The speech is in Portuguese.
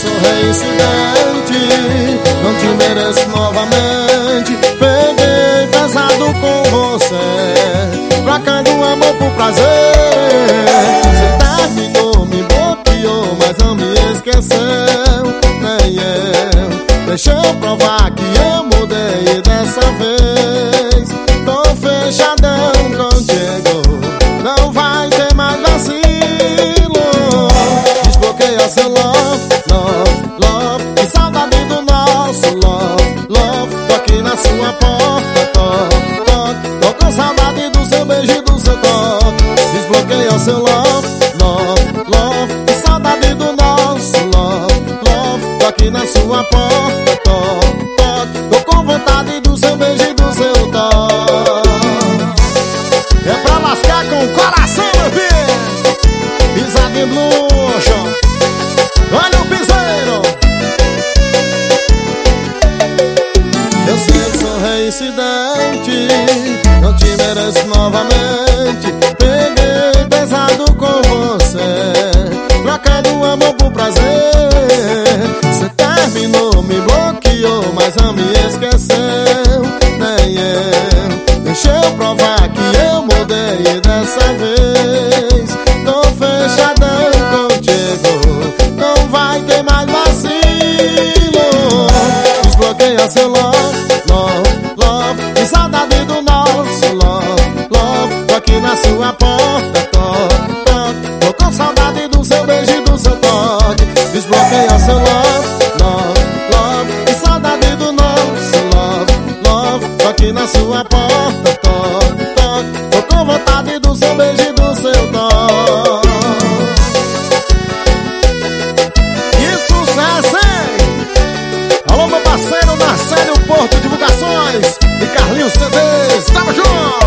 sou reincidente Não te mereço novamente Peguei pesado com você Trocando amor por prazer Você terminou, me bloqueou Mas não me esqueceu Nem eu Deixa eu provar que eu mudei dessa vez toque, toque Tô com saudade do seu beijo e do seu toque. Desbloqueia seu love, love, love. Saudade do nosso love, love. Tô aqui na sua porta, toque, toque. Tô com vontade do seu beijo e do seu toque. É pra lascar com o coração, meu filho. Pisadinho de reincidente Não te mereço novamente. Peguei pesado com você. Trocando amor por prazer. Você terminou, me bloqueou Mas não me esqueceu. Nem eu. Deixa eu provar que eu mudei dessa vez Tô fechadão contigo. Não vai ter mais vacilo. Desbloqueia seu aqui na sua porta, toque, toque. Tô com saudade do seu beijo e do seu toque. Desbloqueia seu love, love, love. Que saudade do nosso love, love. Tô aqui na sua porta, toque, toque. Tô com vontade do seu beijo e do seu toque. Que sucesso? Alô, meu parceiro Marcelo Porto Divulgações. E Carlinhos CDs, tamo junto!